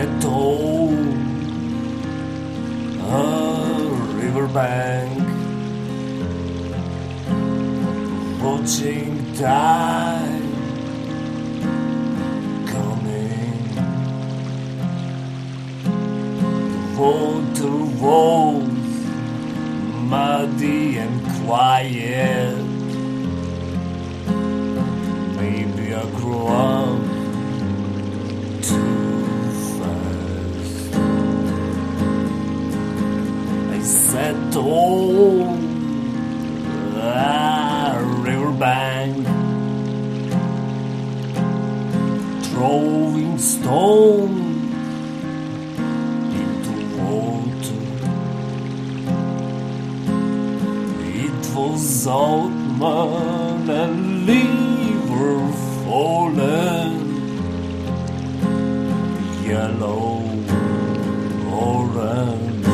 at home. A riverbank, watching time. coming. The water was muddy and quiet. Maybe I grow stones into water. It was Altman and liver fallen, yellow, orange,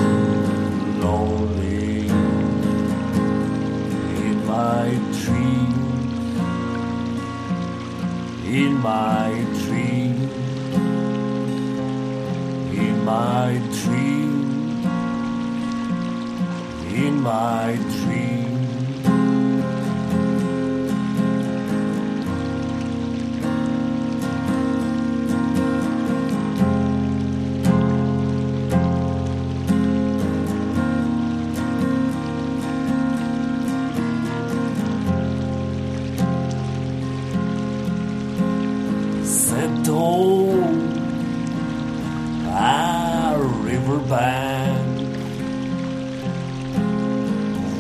lonely. In my dream, in my dream, my dream, in my dream. Sat on riverbank,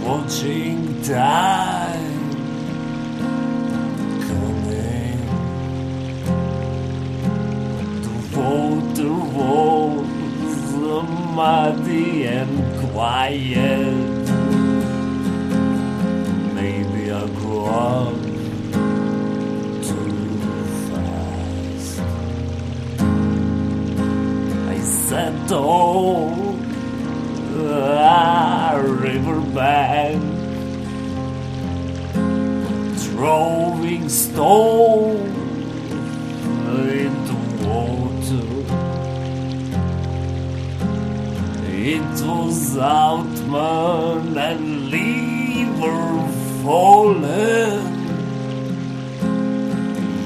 watching time coming. The water was muddy and quiet. Maybe I grew up a riverbank, throwing stones into water. It was Outman and Lever fallen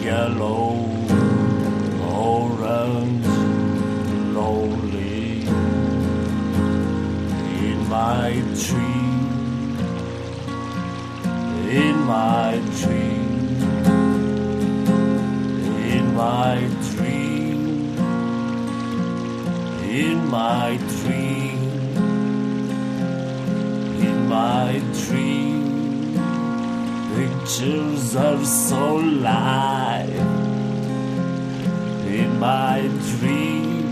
yellow, my dream, in my dream, in my dream, in my dream. Pictures are so live in my dream.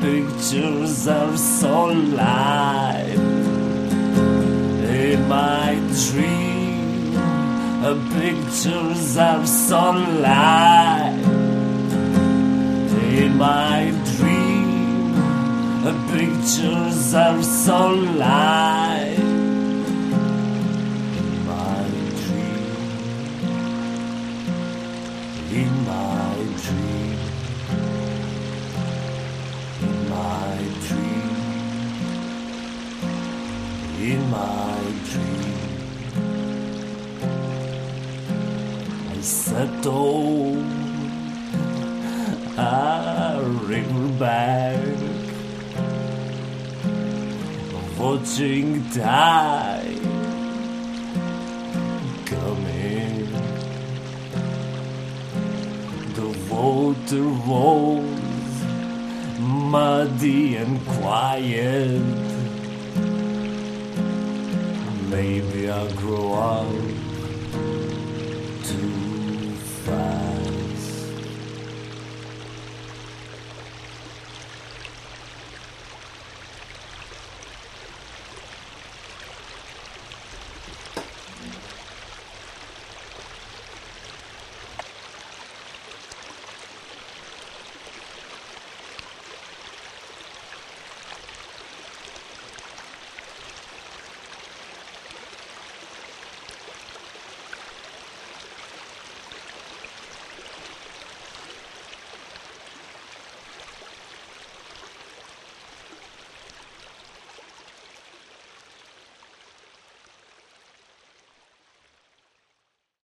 Pictures are so live in my dream. Pictures of sunlight in my dream. Pictures of sunlight. in my dream. In my dream. In my dream. In my dream. I sat on a riverbank watching tide coming. The water was muddy and quiet. Maybe I'll grow up too fast.